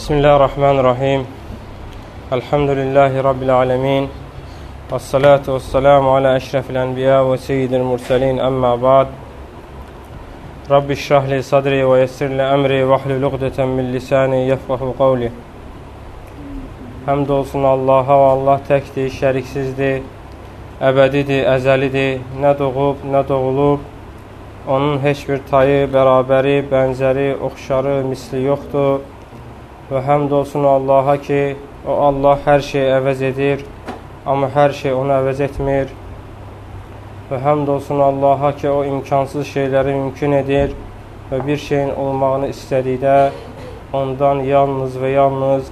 بسم الله الرحمن الرحيم الحمد لله رب العالمين والصلاة والسلام على أشرف الأنبياء وسيد المرسلين أما بعد رب اشرح لي صدري ويسر لي أمري واحلل عقدة من lisani yefqahu qavli Həmd olsun Allaha və Allah təkdir, şəriksizdir, əbədidir, əzəlidir, nə doğub, nə doğulub. Onun heç bir tayı, bərabəri, bənzəri, oxşarı, misli yoxdur. Və həmd olsun Allaha ki, o Allah hər şeyi əvəz edir, amma hər şey onu əvəz etmir. Və həmd olsun Allaha ki, o imkansız şeyləri mümkün edir və bir şeyin olmağını istədikdə ondan yalnız və yalnız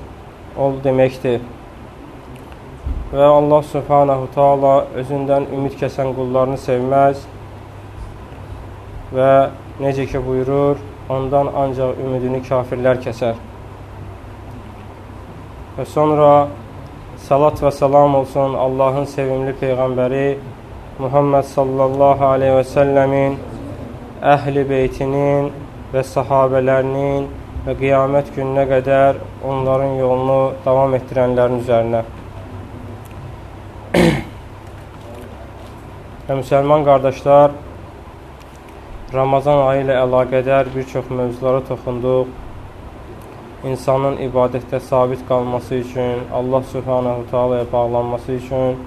ol deməkdir. Və Allah Subhanahu Taala özündən ümid kəsən qullarını sevməz və necə ki buyurur, ondan ancaq ümidini kafirlər kəsər. Və sonra salat və salam olsun Allahın sevimli Peyğəmbəri Muhammed sallallahu aleyhi və səlləmin əhli beytinin və sahabələrinin və qiyamət gününə qədər onların yolunu davam etdirənlərin üzərinə. və müsəlman qardaşlar, Ramazan ayı ilə əlaqədar bir çox mövzulara toxunduq insanın ibadətdə sabit qalması üçün, Allah Subhanahu Taala'ya bağlanması üçün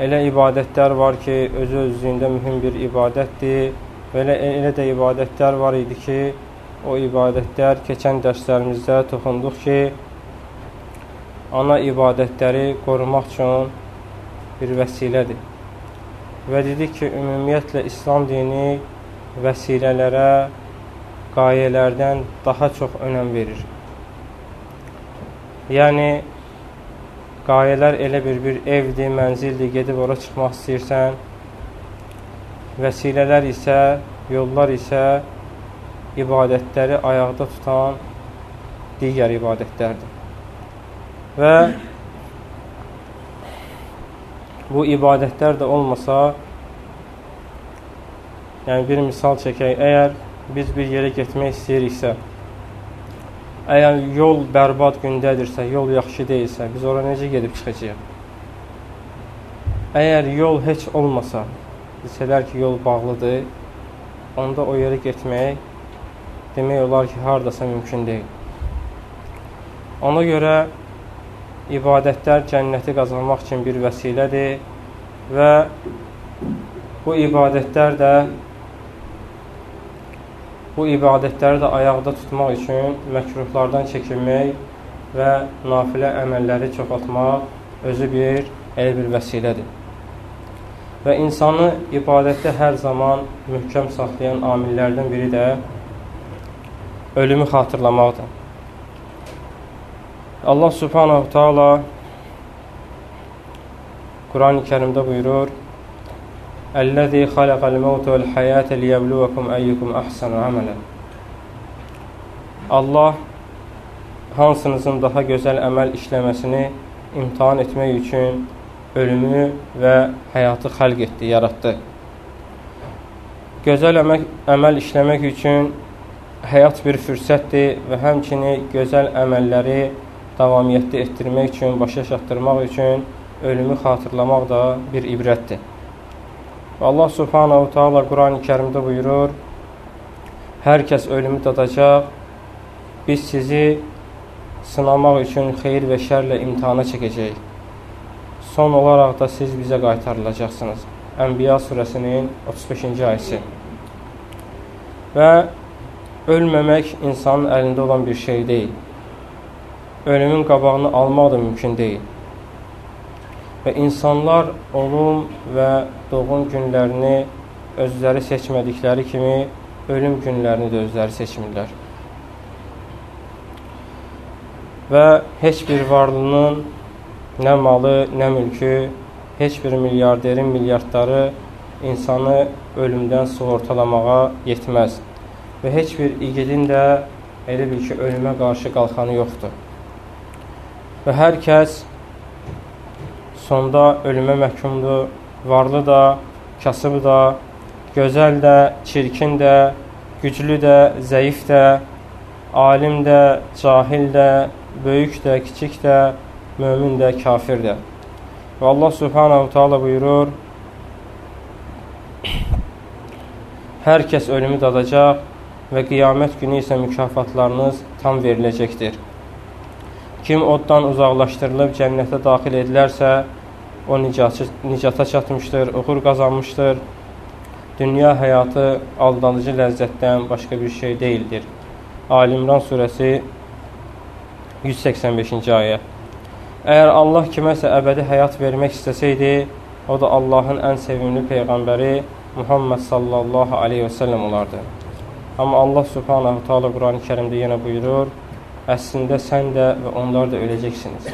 elə ibadətlər var ki, özü özlüyündə mühüm bir ibadətdir. Və elə, elə də ibadətlər var idi ki, o ibadətlər keçən dərslərimizdə toxunduq ki, ana ibadətləri qorumaq üçün bir vəsilədir. Və dedik ki, ümumiyyətlə İslam dini vəsilələrə qayələrdən daha çox önəm verir. Yəni, qayələr elə bir bir evdir, mənzildir, gedib ora çıxmaq istəyirsən. Vəsilələr isə, yollar isə ibadətləri ayaqda tutan digər ibadətlərdir. Və bu ibadətlər də olmasa, yəni bir misal çəkək, əgər biz bir yerə getmək istəyiriksə, əgər yol bərbad gündədirsə, yol yaxşı deyilsə, biz ora necə gedib çıxacağıq? Əgər yol heç olmasa, desələr ki, yol bağlıdır, onda o yerə getmək demək olar ki, hardasa mümkün deyil. Ona görə ibadətlər cənnəti qazanmaq üçün bir vəsilədir və bu ibadətlər də Bu ibadətləri də ayaqda tutmaq üçün məkruhlardan çəkinmək və nafilə əməlləri çoxaltmaq özü bir elə bir vəsilədir. Və insanı ibadətdə hər zaman möhkəm saxlayan amillərdən biri də ölümü xatırlamaqdır. Allah Subhanahu Taala Quran-ı Kərimdə buyurur: Xaləqəl məvtə vəl həyətə liyəbluvakum əyyukum əhsənu əmələ. Allah hansınızın daha gözəl əməl işləməsini imtihan etmək üçün ölümü və həyatı xəlq etdi, yaratdı. Gözəl əmək, əməl işləmək üçün həyat bir fürsətdir və həmçini gözəl əməlləri davamiyyətli etdirmək üçün, başa çatdırmaq üçün ölümü xatırlamaq da bir ibrətdir. Allah Subhanahu Taala Quran-ı Kərimdə buyurur: Hər kəs ölümü dadacaq. Biz sizi sınamaq üçün xeyir və şərlə imtahana çəkəcəyik. Son olaraq da siz bizə qaytarılacaqsınız. Ənbiya surəsinin 35-ci ayəsi. Və ölməmək insanın əlində olan bir şey deyil. Ölümün qabağını almaq da mümkün deyil. Və insanlar ölüm və doğum günlərini özləri seçmədikləri kimi ölüm günlərini də özləri seçmirlər. Və heç bir varlının nə malı, nə mülkü, heç bir milyarderin milyardları insanı ölümdən sığortalamağa yetməz. Və heç bir igidin də elə bil ki, ölümə qarşı qalxanı yoxdur. Və hər kəs sonda ölümə məhkumdur. Varlı da, kasıb da, gözəl də, çirkin də, güclü də, zəif də, alim də, cahil də, böyük də, kiçik də, mömin də, kafir də. Və Allah subhanahu taala buyurur, hər kəs ölümü dadacaq və qiyamət günü isə mükafatlarınız tam veriləcəkdir. Kim oddan uzaqlaşdırılıb cənnətə daxil edilərsə, o nicatı, nicata çatmışdır, uğur qazanmışdır. Dünya həyatı aldanıcı ləzzətdən başqa bir şey deyildir. Alimran surəsi 185-ci ayə. Əgər Allah kiməsə əbədi həyat vermək istəsəydi, o da Allahın ən sevimli peyğəmbəri Muhammed sallallahu aleyhi və səlləm olardı. Amma Allah subhanahu taala Qurani-Kərimdə yenə buyurur: Əslində sən də və onlar da öləcəksiniz.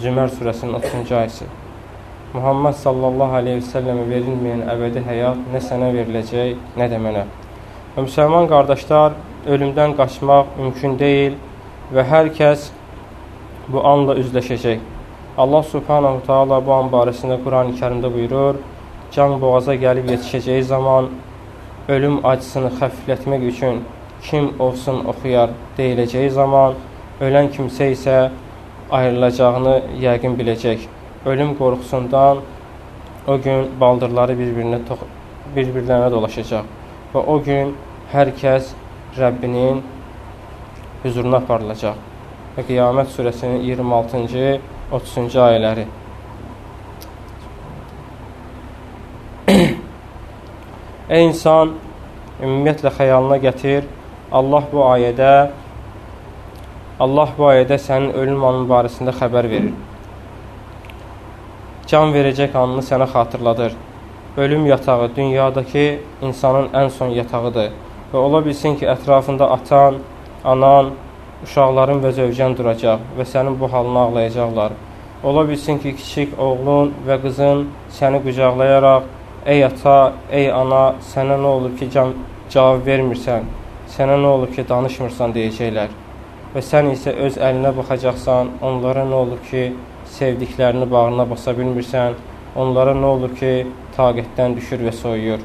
Zümər surəsinin 30-cu ayəsi. Muhammed sallallahu aleyhi və səlləmə verilməyən əbədi həyat nə sənə veriləcək, nə də mənə. Və müsəlman qardaşlar, ölümdən qaçmaq mümkün deyil və hər kəs bu anla üzləşəcək. Allah subhanahu taala bu an barəsində Qurani-Kərimdə buyurur: Can boğaza gəlib yetişəcəyi zaman ölüm acısını xəfiflətmək üçün kim olsun oxuyar deyiləcəyi zaman ölən kimsə isə ayrılacağını yəqin biləcək. Ölüm qorxusundan o gün baldırları bir-birinə bir-birlərinə dolaşacaq və o gün hər kəs Rəbbinin huzuruna aparılacaq. Və Qiyamət surəsinin 26-cı, 30-cu ayələri. Ey insan, ümumiyyətlə xəyalına gətir, Allah bu ayədə Allah bu ayədə sənin ölüm anın barəsində xəbər verir. Can verəcək anını sənə xatırladır. Ölüm yatağı dünyadakı insanın ən son yatağıdır və ola bilsin ki, ətrafında atan, anan, uşaqların və zövcən duracaq və sənin bu halını ağlayacaqlar. Ola bilsin ki, kiçik oğlun və qızın səni qucaqlayaraq Ey ata, ey ana, sənə nə olub ki, cavab vermirsən? Sənə nə olub ki, danışmırsan deyəcəklər. Və sən isə öz əlinə baxacaqsan, onlara nə olub ki, sevdiklərini bağrına basa bilmirsən? Onlara nə olur ki, taqətdən düşür və soyuyur.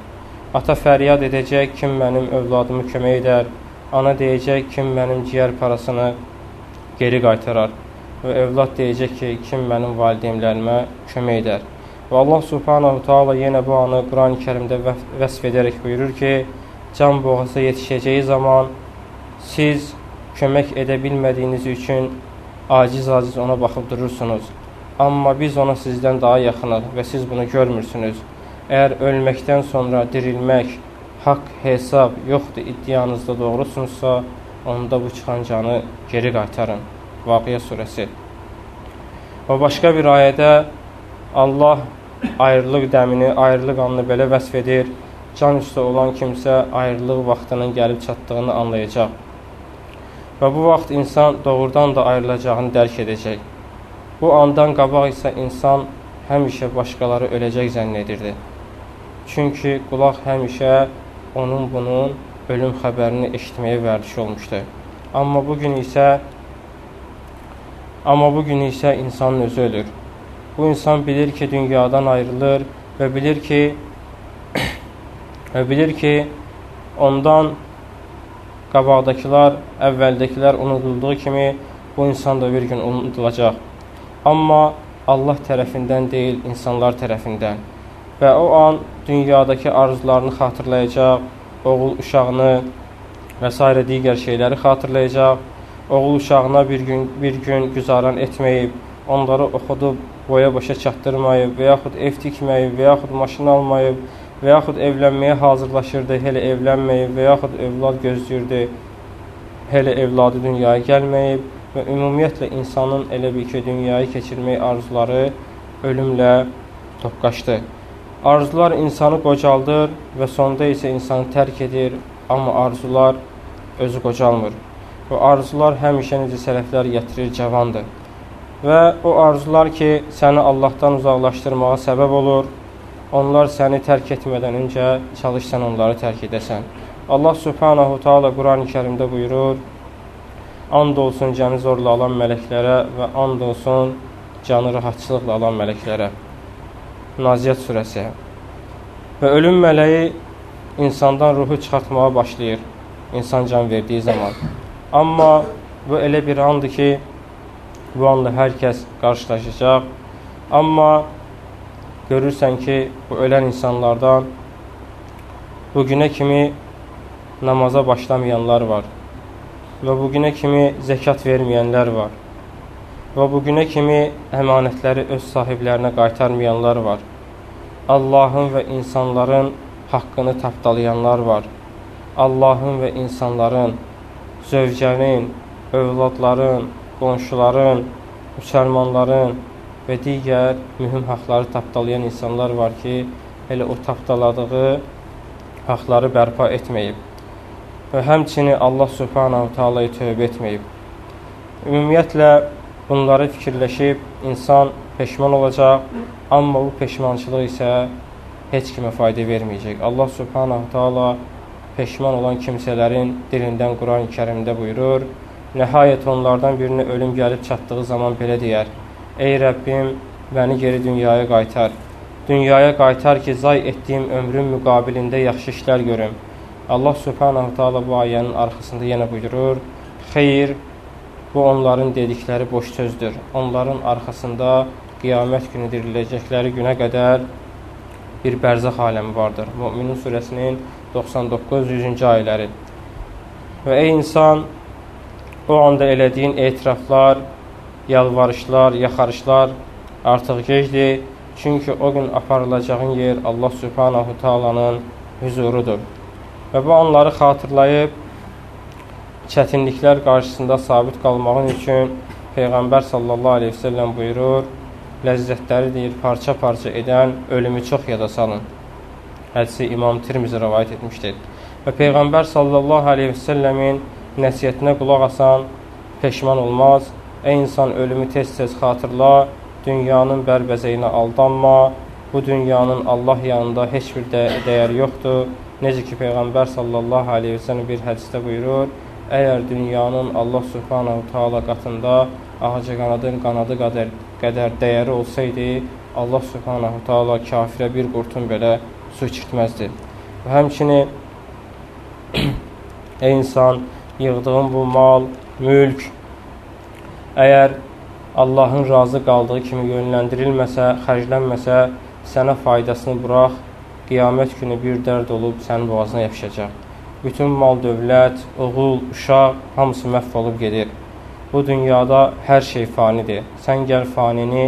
Ata fəryad edəcək, kim mənim övladımı kömək edər? Ana deyəcək, kim mənim ciyər parasını geri qaytarar? Və övlad deyəcək ki, kim mənim valideynlərimə kömək edər? Və Allah subhanahu taala yenə bu anı Quran-ı Kərimdə vəsf edərək buyurur ki, can boğaza yetişəcəyi zaman siz kömək edə bilmədiyiniz üçün aciz-aciz ona baxıb durursunuz. Amma biz ona sizdən daha yaxınıq və siz bunu görmürsünüz. Əgər ölməkdən sonra dirilmək, haqq hesab yoxdur iddianızda doğrusunuzsa, onda bu çıxan canı geri qaytarın. Vaqiyə surəsi. Və başqa bir ayədə Allah ayrılıq dəmini, ayrılıq anını belə vəsf edir. Can üstə olan kimsə ayrılıq vaxtının gəlib çatdığını anlayacaq. Və bu vaxt insan doğrudan da ayrılacağını dərk edəcək. Bu andan qabaq isə insan həmişə başqaları öləcək zənn edirdi. Çünki qulaq həmişə onun bunun ölüm xəbərini eşitməyə vərdiş olmuşdu. Amma bu gün isə amma bu gün isə insanın özü ölür. Bu insan bilir ki, dünyadan ayrılır və bilir ki, və bilir ki, ondan qabaqdakılar, əvvəldəkilər unudulduğu kimi bu insan da bir gün unudulacaq. Amma Allah tərəfindən deyil, insanlar tərəfindən. Və o an dünyadakı arzularını xatırlayacaq, oğul uşağını və s. digər şeyləri xatırlayacaq. Oğul uşağına bir gün bir gün güzaran etməyib, onları oxudub boya başa çatdırmayıb və yaxud ev tikməyib və yaxud maşın almayıb və yaxud evlənməyə hazırlaşırdı, hələ evlənməyib və yaxud övlad gözləyirdi, hələ evladı dünyaya gəlməyib və ümumiyyətlə insanın elə bir ki, dünyayı keçirmək arzuları ölümlə toqqaşdı. Arzular insanı qocaldır və sonda isə insanı tərk edir, amma arzular özü qocalmır. Bu arzular həmişə necə sələflər gətirir, cavandır və o arzular ki, səni Allahdan uzaqlaşdırmağa səbəb olur, onlar səni tərk etmədən öncə çalış sən onları tərk edəsən. Allah subhanahu taala Quran-ı Kərimdə buyurur: And olsun canı zorla alan mələklərə və and olsun canı rahatçılıqla alan mələklərə. Naziyyət surəsi. Və ölüm mələyi insandan ruhu çıxartmağa başlayır insan can verdiyi zaman. Amma bu elə bir andır ki, bu anda hər kəs qarşılaşacaq. Amma görürsən ki, bu ölən insanlardan bu günə kimi namaza başlamayanlar var və bu günə kimi zəkat verməyənlər var və bu günə kimi əmanətləri öz sahiblərinə qaytarmayanlar var. Allahın və insanların haqqını tapdalayanlar var. Allahın və insanların, zövcənin, övladların, qonşuların, müsəlmanların və digər mühüm haqları tapdalayan insanlar var ki, elə o tapdaladığı haqları bərpa etməyib və həmçini Allah subhanahu taala'ya tövbə etməyib. Ümumiyyətlə bunları fikirləşib insan peşman olacaq, amma bu peşmançılıq isə heç kimə fayda verməyəcək. Allah subhanahu taala peşman olan kimsələrin dilindən Quran-ı Kərimdə buyurur: Nəhayət onlardan birinə ölüm gəlib çatdığı zaman belə deyər: Ey Rəbbim, məni geri dünyaya qaytar. Dünyaya qaytar ki, zay etdiyim ömrüm müqabilində yaxşı işlər görüm. Allah subhanahu taala bu ayənin arxasında yenə buyurur: Xeyr, bu onların dedikləri boş sözdür. Onların arxasında qiyamət günü diriləcəkləri günə qədər bir bərzəx aləmi vardır. Möminin surəsinin 99-100-cü ayələri. Və ey insan, o anda elədiyin etiraflar, yalvarışlar, yaxarışlar artıq gecdir. Çünki o gün aparılacağın yer Allah Subhanahu Taala'nın huzurudur. Və bu anları xatırlayıb çətinliklər qarşısında sabit qalmağın üçün Peyğəmbər sallallahu əleyhi və səlləm buyurur: ləzzətləri deyir, parça-parça edən ölümü çox yada salın. Hədisi İmam Tirmizi rəvayət etmişdir. Və Peyğəmbər sallallahu aleyhi və səlləmin nəsiyyətinə qulaq asan peşman olmaz. Ey insan, ölümü tez-tez xatırla, dünyanın bərbəzəyinə aldanma, bu dünyanın Allah yanında heç bir də dəyəri yoxdur. Necə ki, Peyğəmbər sallallahu aleyhi və səlləm bir hədisdə buyurur, əgər dünyanın Allah subhanahu taala qatında ağaca qanadın qanadı qədər, qədər dəyəri olsaydı, Allah subhanahu taala kafirə bir qurtun belə su içirtməzdi. Və həmçini ey insan, yığdığın bu mal, mülk əgər Allahın razı qaldığı kimi yönləndirilməsə, xərclənməsə, sənə faydasını burax, qiyamət günü bir dərd olub sənin boğazına yapışacaq. Bütün mal, dövlət, oğul, uşaq hamısı məhv olub gedir. Bu dünyada hər şey fanidir. Sən gəl fanini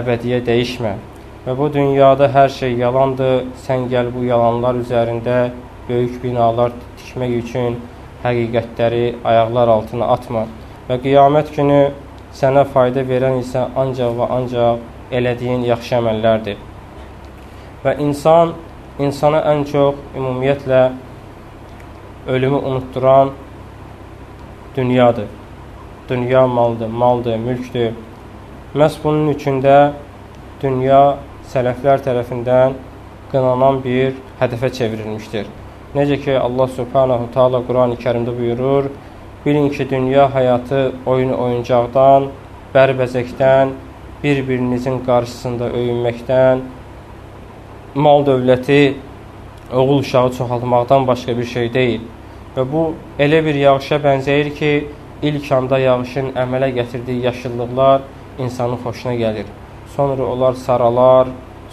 əbədiyə dəyişmə. Və bu dünyada hər şey yalandır. Sən gəl bu yalanlar üzərində böyük binalar tikmək üçün həqiqətləri ayaqlar altına atma. Və qiyamət günü sənə fayda verən isə ancaq və ancaq elədiyin yaxşı əməllərdir. Və insan insana ən çox ümumiyyətlə ölümü unutduran dünyadır dünya maldır, maldır, mülkdür. Məhz bunun üçün də dünya sələflər tərəfindən qınanan bir hədəfə çevrilmişdir. Necə ki, Allah Subhanahu Taala Quran-ı Kərimdə buyurur: Bilin ki, dünya həyatı oyun oyuncaqdan, bərbəzəkdən, bir-birinizin qarşısında öyünməkdən, mal dövləti, oğul uşağı çoxaltmaqdan başqa bir şey deyil. Və bu elə bir yağışa bənzəyir ki, ilk anda yağışın əmələ gətirdiyi yaşıllıqlar insanın xoşuna gəlir. Sonra onlar saralar,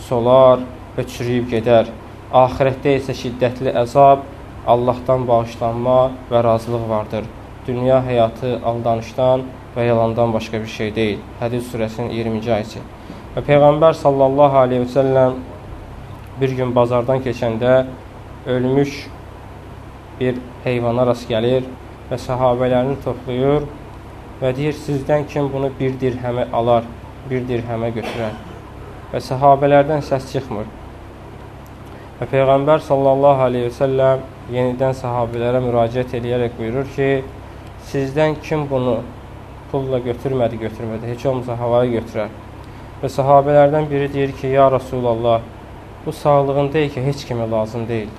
solar və çürüyüb gedər. Axirətdə isə şiddətli əzab, Allahdan bağışlanma və razılıq vardır. Dünya həyatı aldanışdan və yalandan başqa bir şey deyil. Hədis surəsinin 20-ci ayəsi. Və Peyğəmbər sallallahu aleyhi və səlləm bir gün bazardan keçəndə ölmüş bir heyvana rast gəlir və səhabələrini toplayır və deyir, sizdən kim bunu bir dirhəmə alar, bir dirhəmə götürər. Və səhabələrdən səs çıxmır. Və Peyğəmbər sallallahu aleyhi və səlləm yenidən səhabələrə müraciət edərək buyurur ki, sizdən kim bunu pulla götürmədi, götürmədi, heç olmasa havaya götürər. Və səhabələrdən biri deyir ki, ya Rasulallah, bu sağlığın deyil ki, heç kimə lazım deyil.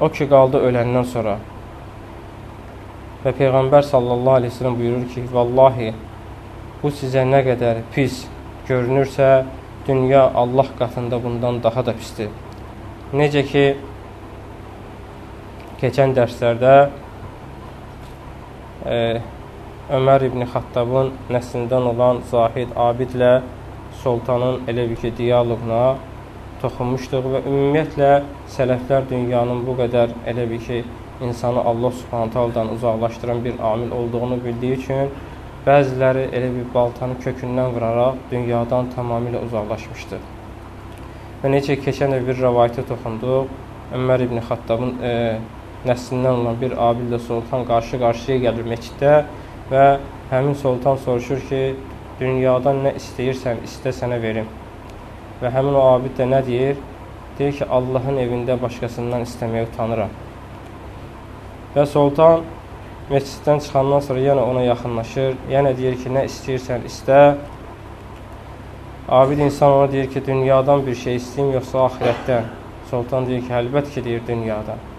O ki, qaldı öləndən sonra. Və Peyğəmbər sallallahu aleyhi ve sellem buyurur ki, Vallahi, bu sizə nə qədər pis görünürsə, dünya Allah qatında bundan daha da pisdir. Necə ki, keçən dərslərdə Ömər ibn Xattabın nəslindən olan Zahid Abidlə Sultanın elə bir ki, diyaloquna toxunmuşduq və ümumiyyətlə sələflər dünyanın bu qədər elə bir ki, insanı Allah subhanətəldən uzaqlaşdıran bir amil olduğunu bildiyi üçün bəziləri elə bir baltanı kökündən vuraraq dünyadan tamamilə uzaqlaşmışdır. Və necə keçən bir rəvayətə toxunduq, Ömər ibn Xattabın e, nəslindən olan bir abillə sultan qarşı-qarşıya gəlir məsciddə və həmin sultan soruşur ki, dünyadan nə istəyirsən, istə sənə verim. Və həmin o abid də nə deyir? Deyir ki, Allahın evində başqasından istəməyə utanıram. Və sultan məsciddən çıxandan sonra yenə ona yaxınlaşır, yenə deyir ki, nə istəyirsən, istə. Abid insan ona deyir ki, dünyadan bir şey istəyim, yoxsa ahirətdən. Sultan deyir ki, əlbət ki, deyir dünyadan.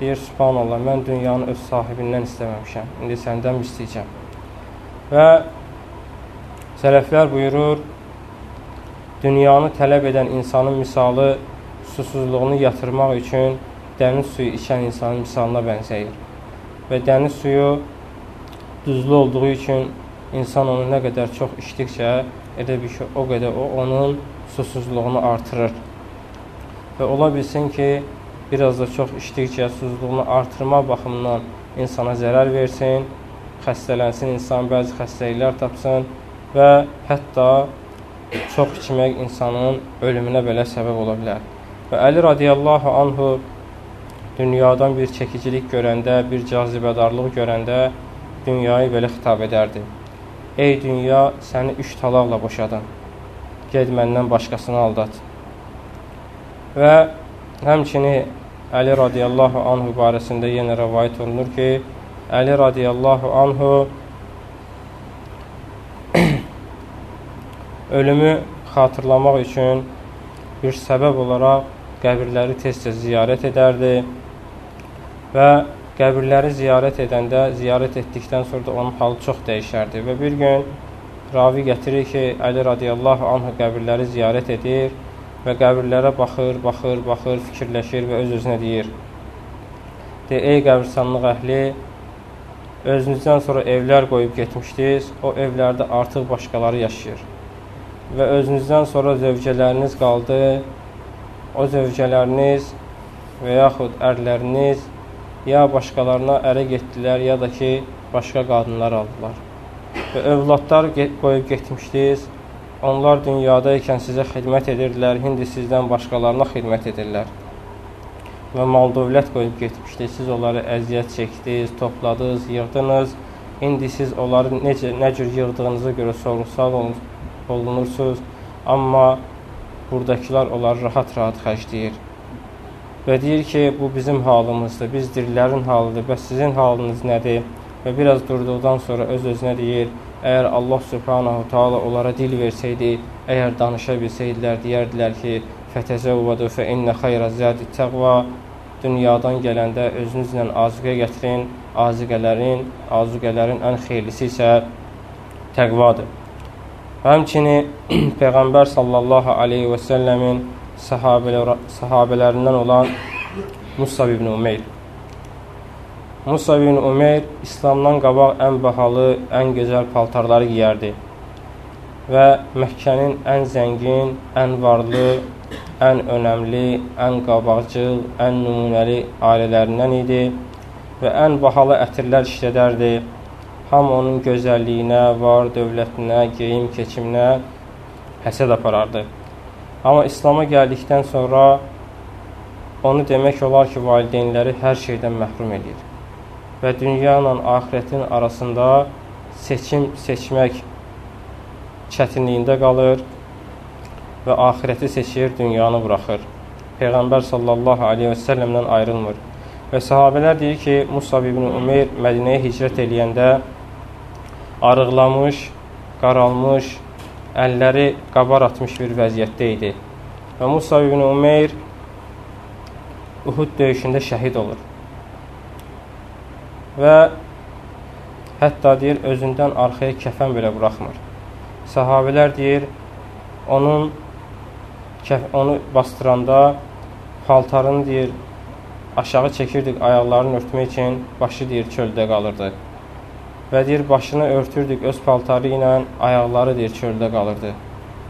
Deyir, subhanallah, mən dünyanı öz sahibindən istəməmişəm. İndi səndən istəyəcəm. Və sələflər buyurur, dünyanı tələb edən insanın misalı susuzluğunu yatırmaq üçün dəniz suyu içən insanın misalına bənzəyir. Və dəniz suyu duzlu olduğu üçün insan onu nə qədər çox içdikcə, elə bir ki, o qədər o onun susuzluğunu artırır. Və ola bilsin ki, biraz da çox içdikcə susuzluğunu artırma baxımından insana zərər versin, xəstələnsin, insan bəzi xəstəliklər tapsın və hətta çox içmək insanın ölümünə belə səbəb ola bilər. Və Əli radiyallahu anhu dünyadan bir çəkicilik görəndə, bir cazibədarlıq görəndə dünyayı belə xitab edərdi. Ey dünya, səni üç talaqla boşadım. Ged məndən başqasını aldat. Və həmçini Əli radiyallahu anhu barəsində yenə rəvayət olunur ki, Əli radiyallahu anhu ölümü xatırlamaq üçün bir səbəb olaraq qəbirləri tez-tez ziyarət edərdi və qəbirləri ziyarət edəndə, ziyarət etdikdən sonra da onun halı çox dəyişərdi və bir gün ravi gətirir ki, Əli radiyallahu anhu qəbirləri ziyarət edir və qəbirlərə baxır, baxır, baxır, fikirləşir və öz-özünə deyir. De, ey qəbirstanlıq əhli, özünüzdən sonra evlər qoyub getmişdiniz, o evlərdə artıq başqaları yaşayır. Və özünüzdən sonra zövcələriniz qaldı, o zövcələriniz və yaxud ərləriniz ya başqalarına ərə getdilər, ya da ki, başqa qadınlar aldılar. Və övladlar qoyub getmişdiniz, Onlar dünyada ikən sizə xidmət edirdilər, indi sizdən başqalarına xidmət edirlər. Və mal dövlət qoyub getmişdi, siz onları əziyyət çəkdiniz, topladınız, yığdınız. İndi siz onları necə, nə cür yığdığınıza görə sorumsal olunursunuz. Amma buradakılar onları rahat-rahat xərcləyir. Və deyir ki, bu bizim halımızdır, biz dirilərin halıdır, bəs sizin halınız nədir? Və biraz durduqdan sonra öz-özünə deyir, Əgər Allah Subhanahu Taala onlara dil versəydi, əgər danışa bilsəydilər, deyərdilər ki, fətəzəvvədu fə innə xeyra zədi təqva dünyadan gələndə özünüzlə azuqə gətirin, azuqələrin, azuqələrin ən xeyirlisi isə təqvadır. Həmçinin Peyğəmbər sallallahu aleyhi və səlləmin sahabələr, sahabələrindən olan Musab ibn Umeyr Musa bin Umeyr İslamdan qabaq ən bahalı, ən gözəl paltarları giyərdi və Məkkənin ən zəngin, ən varlı, ən önəmli, ən qabaqcıl, ən nümunəli ailələrindən idi və ən bahalı ətirlər işlədərdi. Ham onun gözəlliyinə, var dövlətinə, geyim keçiminə həsəd aparardı. Amma İslama gəldikdən sonra onu demək olar ki, valideynləri hər şeydən məhrum edir və dünya ilə axirətin arasında seçim seçmək çətinliyində qalır və axirəti seçir, dünyanı buraxır. Peyğəmbər sallallahu aleyhi və səlləmdən ayrılmır. Və sahabələr deyir ki, Musab ibn Umeyr Mədinəyə hicrət eləyəndə arıqlamış, qaralmış, əlləri qabar atmış bir vəziyyətdə idi. Və Musab ibn Umeyr Uhud döyüşündə şəhid olur və hətta deyir, özündən arxaya kəfən belə buraxmır. Sahabilər deyir, onun onu bastıranda paltarını deyir, aşağı çəkirdik ayaqlarını örtmək üçün, başı deyir, çöldə qalırdı. Və deyir, başını örtürdük öz paltarı ilə, ayaqları deyir, çöldə qalırdı.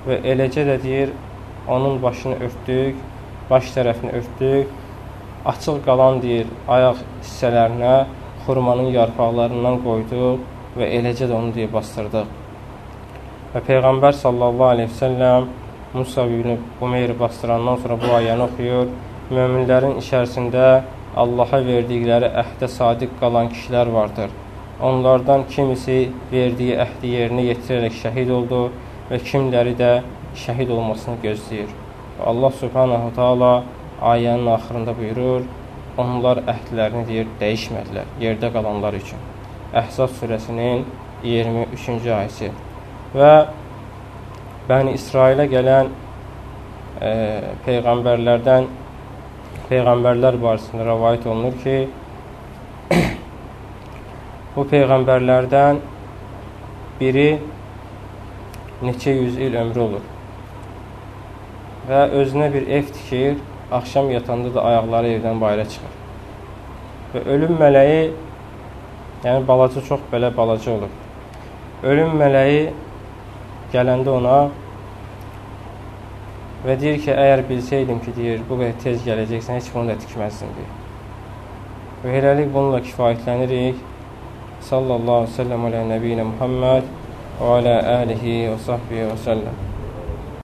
Və eləcə də deyir, onun başını örtdük, baş tərəfini örtdük, açıq qalan deyir, ayaq hissələrinə xurmanın yarpaqlarından qoyduq və eləcə də onu deyir, bastırdıq. Və Peyğəmbər sallallahu aleyhi və səlləm Musa ibn Umeyri bastırandan sonra bu ayəni oxuyur. Möminlərin içərisində Allaha verdikləri əhdə sadiq qalan kişilər vardır. Onlardan kimisi verdiyi əhdi yerinə yetirərək şəhid oldu və kimləri də şəhid olmasını gözləyir. Allah subhanahu taala ayənin axırında buyurur, onlar əhdlərini deyir, dəyişmədilər yerdə qalanlar üçün. Əhzab surəsinin 23-cü ayəsi. Və Bəni İsrailə gələn e, peyğəmbərlərdən peyğəmbərlər barəsində rəvayət olunur ki, bu peyğəmbərlərdən biri neçə yüz il ömrü olur və özünə bir ev tikir, axşam yatanda da ayaqları evdən bayıra çıxır. Və ölüm mələyi, yəni balaca çox belə balaca olur. Ölüm mələyi gələndə ona və deyir ki, əgər bilsəydim ki, deyir, bu qədər tez gələcəksən, heç bunu da tikməzdin, deyir. Və eləlik bununla kifayətlənirik. Sallallahu aleyhi və səlləm alə nəbiyyə Muhammed və alə əlihi və sahbihi və səlləm.